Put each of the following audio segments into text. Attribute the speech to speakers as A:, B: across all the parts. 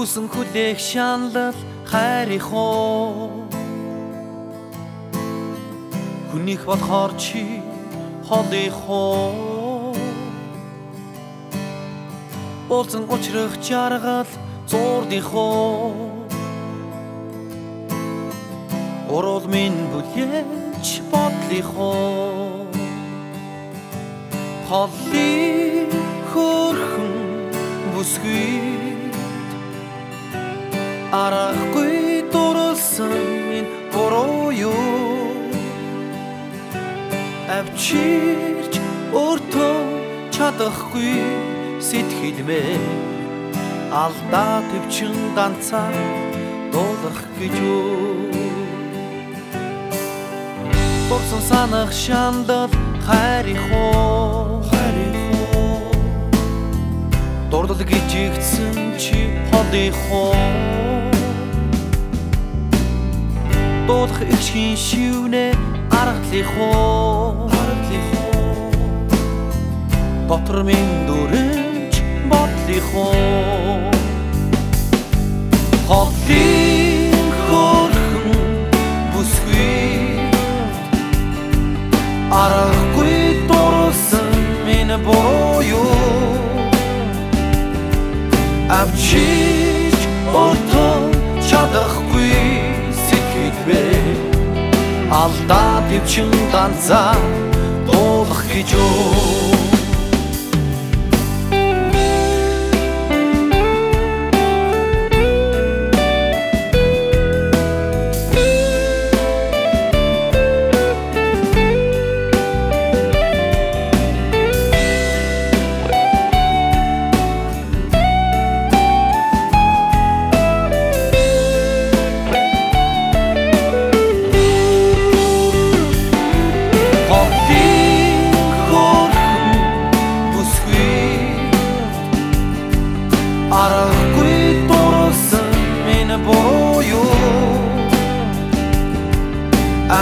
A: хүсэн хүлээх шаналл хайрынхоо Хүнийх болохоор чи холынхоо Болцон учрах жаргал зурдынхоо Орол минь бүлээч бодлынхоо Холли хөрхөн бүсгүй арахгүй дурлсан минь буруу юу? Авчирч өөртөө чадахгүй сэтгэлмээ алдаа төвчин ганцаар дуулах гэж юу Борсон санах шандал хайрихоо хайрихоо Дурдал гэж игдсэн чи холихоо дуулах их шин шивнэ аргалихоо аргалихоо дотор минь дүрэж бодлихоо хотлын хөрхөн бүсгүй. Арахгүй дурсан минь буруу юу авчиж чадахгүй алдаа дэвчин ганцаа дуулах гэж юу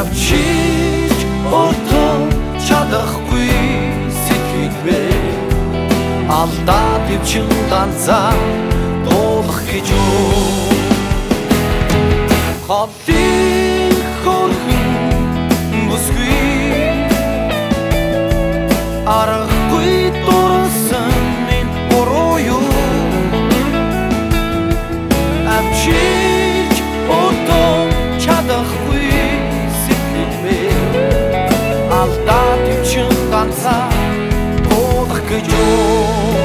A: авчиж ото чадахгүй сэтгэлбэ алдаа дэвчин ганцаа дуулах гэж юу холын хөрхөн бүсгүй. Арахгүй ганцаа дуулах гэж юу?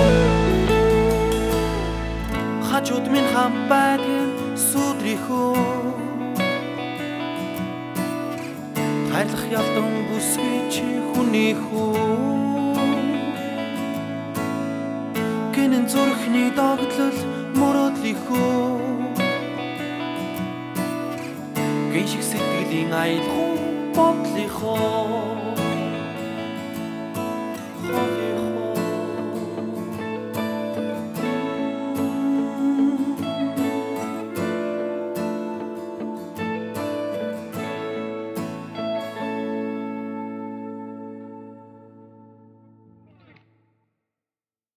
A: Хажууд минь хам байдаг сүдрихөө хайрлах ялдан бүсгүй чи хүний хөө гинэн зүрхний догтлол мөрөөдлийнхөө гин шиг сэтгэлийн аялах бодлихоо